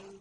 one